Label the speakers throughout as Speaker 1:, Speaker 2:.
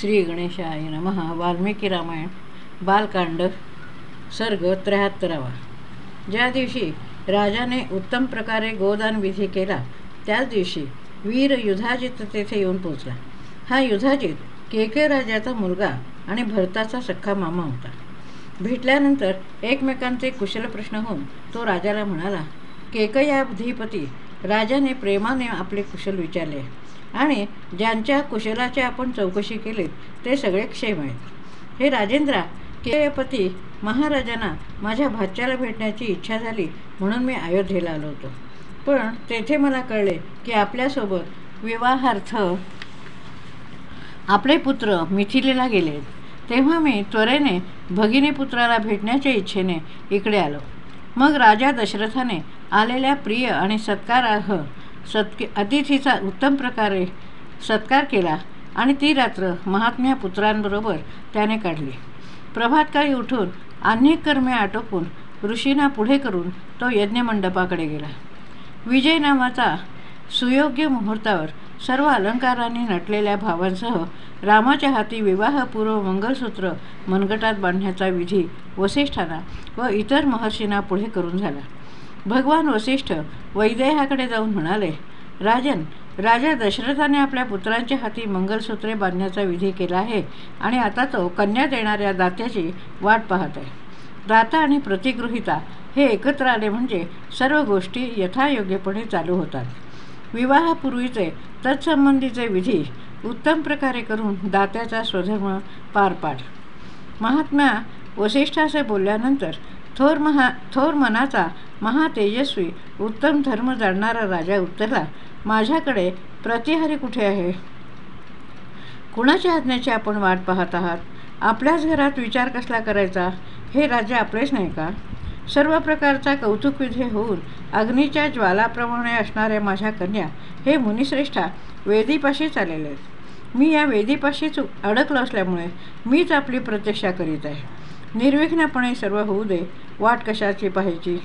Speaker 1: श्री गणेशाय नमहा वाल्मिकी रामायण बालकांड सर्ग त्र्याहत्तरावा. ज्या दिवशी राजाने उत्तम प्रकारे गोदान विधी केला त्याच दिवशी वीर युधाजित तेथे येऊन पोचला हा युधाजित केके राजाचा मुलगा आणि भरताचा सख्खा मामा होता. भेटल्यानंतर एकमेकांचे कुशल प्रश्न होऊन तो राजाला म्हणाला केकयाधिपती राजाने प्रेमाने आपले कुशल विचारले. आणि ज्यांच्या कुशलाची आपण चौकशी केली ते सगळे क्षेम आहेत हे राजेंद्रा केयपती महाराजांना माझ्या भाच्याला भेटण्याची इच्छा झाली म्हणून मी अयोध्येला आलो होतो. पण तेथे मला कळले की आपल्यासोबत विवाहार्थ आपले पुत्र मिथिलेला गेले. तेव्हा मी त्वरेने भगिनी पुत्राला भेटण्याच्या इच्छेने इकडे आलो. मग राजा दशरथाने आलेल्या प्रिय आणि सत्कारार्ह सत्के अतिथीचा उत्तम प्रकारे सत्कार केला आणि ती रात्र महात्म्या पुत्रांबरोबर त्याने काढली. प्रभातकाळी उठून अनेक कर्मे आटोपून ऋषींना पुढे करून तो यज्ञमंडपाकडे गेला. विजयनामाचा सुयोग्य मुहूर्तावर सर्व अलंकारांनी नटलेल्या भावांसह रामाच्या हाती विवाहपूर्व मंगलसूत्र मनगटात बांधण्याचा विधी वसिष्ठांना व इतर महर्षींना पुढे करून झाला. भगवान वसिष्ठ वैदेहाकडे जाऊन म्हणाले राजन राजा दशरथाने आपल्या पुत्रांच्या हाती मंगलसूत्रे बांधण्याचा विधी केला आहे आणि आता तो कन्या देणाऱ्या दात्याची वाट पाहत आहे. दाता आणि प्रतिगृहिता हे एकत्र आले म्हणजे सर्व गोष्टी यथायोग्यपणे चालू होतात. विवाहापूर्वीचे तत्संबंधीचे विधी उत्तम प्रकारे करून दात्याचा स्वधर्म पार पाड. महात्मा वसिष्ठाचे बोलल्यानंतर थोर महा थोर मनाचा महातेजस्वी उत्तम धर्म जाणणारा राजा उत्तरला माझ्याकडे प्रतिहारी कुठे आहे? कुणाच्या आज्ञेची आपण वाट पाहत आहात? आपल्याच घरात विचार कसला करायचा? हे राज्य आपलेच नाही का? सर्व प्रकारचा कौतुकविधे होऊन अग्नीच्या ज्वालाप्रमाणे असणाऱ्या माझ्या कन्या हे मुनिश्रेष्ठा वेदीपाशीच आलेले आहेत. मी या वेदीपाशीच अडकलो असल्यामुळे मीच आपली प्रतीक्षा करीत आहे. निर्विघ्नपणे सर्व होऊ दे वाट कशाची पाहायची?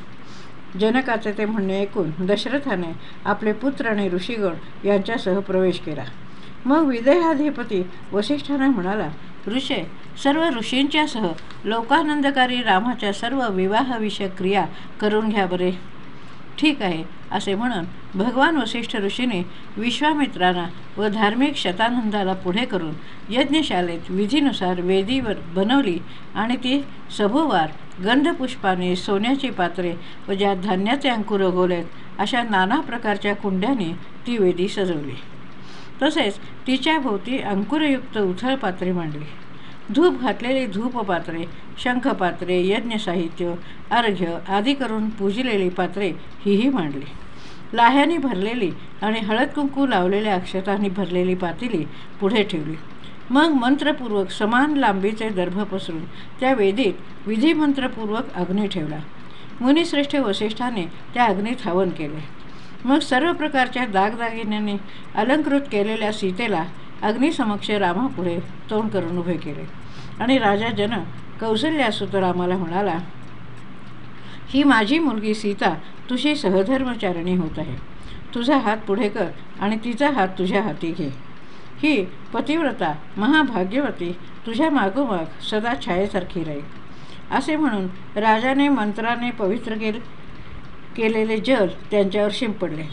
Speaker 1: जनकाचे ते म्हणणे ऐकून दशरथाने आपले पुत्र आणि ऋषीगण यांच्यासह प्रवेश केला. मग विदेहाधिपती वसिष्ठाने म्हणाला ऋषे सर्व ऋषींच्यासह लोकानंदकारी रामाच्या सर्व विवाहविषयक क्रिया करून घ्या बरे. ठीक आहे असे म्हणून भगवान वसिष्ठ ऋषीने विश्वामित्रांना व धार्मिक शतानंदाला पुढे करून यज्ञशालेत विधीनुसार वेदीवर बनवली आणि ती सभोवार गंधपुष्पाने सोन्याची पात्रे व ज्यात धान्याचे अंकुर उगवलेत अशा नाना प्रकारच्या कुंड्याने ती वेदी सजवली. तसेच तिच्या भोवती अंकुरयुक्त उथळ पात्री मांडली. धूप घातलेली धूपपात्रे शंखपात्रे यज्ञसाहित्य अर्घ्य आदी करून पूजलेली पात्रे हीही मांडली. लाह्याने भरलेली आणि हळद कुंकू लावलेल्या अक्षतांनी भरलेली पातेली पुढे ठेवली. मग मंत्रपूर्वक समान लांबीचे दर्भ पसरून त्या वेदीत विधिमंत्रपूर्वक अग्नी ठेवला. मुनिश्रेष्ठ वसिष्ठाने त्या अग्नीत हवन केले. मग सर्व प्रकारच्या दागदागिन्यांनी अलंकृत केलेल्या सीतेला अग्निसमक्ष रामापुढे तोंड करून उभे केले. आणि राजा जन कौशल्यासुत रामाला म्हणाला ही माझी मुलगी सीता तुझी सहधर्मचारिणी होत आहे. तुझा हात पुढे कर आणि तिचा हात तुझ्या हाती घे. ही पतिव्रता महाभाग्यवती तुझ्या मागोमाग सदा छायेसारखी राहील. असे म्हणून राजाने मंत्राने पवित्र केल केलेले जल त्यांच्यावर शिंपडले.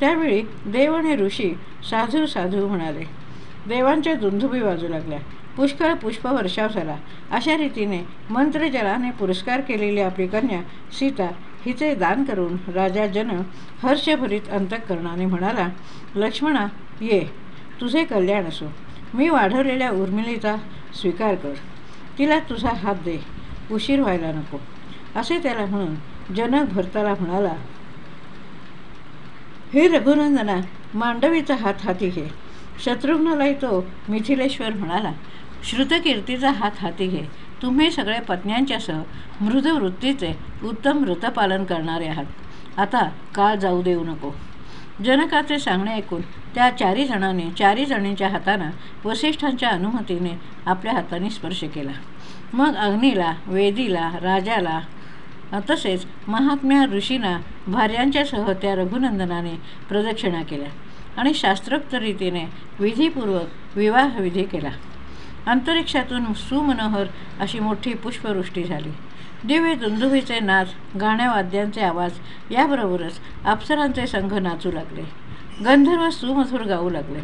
Speaker 1: त्यावेळी देव आणि ऋषी साधू साधू म्हणाले देवांच्या दुंदुबी वाजू लागल्या. पुष्कळ पुष्पवर्षाव झाला. अशा रीतीने मंत्रजलाने पुरस्कार केलेली आपली कन्या सीता हिचे दान करून राजा जन हर्षभरीत अंतःकरणाने म्हणाला लक्ष्मणा ये. तुझे कल्याण असो. मी वाढवलेल्या उर्मिलीचा स्वीकार कर. तिला तुझा हात दे. उशीर व्हायला नको. असे त्याला म्हणून जनक भरताला म्हणाला हे रघुनंदना मांडवीचा हात हाती घे. शत्रुघ्नलाही तो मिथिलेश्वर म्हणाला श्रुतकीर्तीचा हात हाती घे. तुम्ही सगळ्या पत्न्यांच्यासह मृदवृत्तीचे उत्तम व्रतपालन करणारे आहात. आता काळ जाऊ देऊ नको. जनकाचे सांगणे ऐकून त्या चारी जणांनी चारी जणींच्या हातांना वसिष्ठांच्या अनुमतीने आपल्या हाताने स्पर्श केला. मग अग्नीला वेदीला राजाला तसेच महात्म्या ऋषींना भार्यांच्यासह त्या रघुनंदनाने प्रदक्षिणा केल्या. आणि शास्त्रोक्त रीतीने विधीपूर्वक विवाहविधी केला. अंतरिक्षातून सुमनोहर अशी मोठी पुष्पवृष्टी झाली. दिव्य दुंदुभीचे नाच गाण्यावाद्यांचे आवाज याबरोबरच अप्सरांचे संघ नाचू लागले. गंधर्व सुमधुर गाऊ लागले.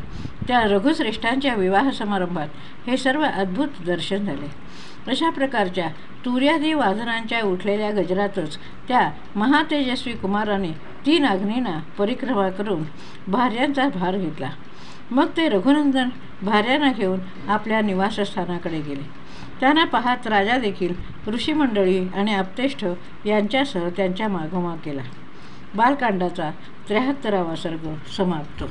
Speaker 1: त्या रघुश्रेष्ठांच्या विवाह समारंभात हे सर्व अद्भुत दर्शन झाले. अशा प्रकारच्या तुर्यादी वादनांच्या उठलेल्या गजरातच त्या महातेजस्वी कुमाराने तीन अग्नींना परिक्रमा करून भार्यांचा भार घेतला. मग ते रघुनंदन भार्यांना घेऊन आपल्या निवासस्थानाकडे गेले. त्यांना पाहत राजा देखील ऋषीमंडळी आणि आपतेष्ठ यांच्यासह त्यांच्या मागोमाग केला बालकांडाचा त्र्याहत्तरावा सर्ग समाप्त.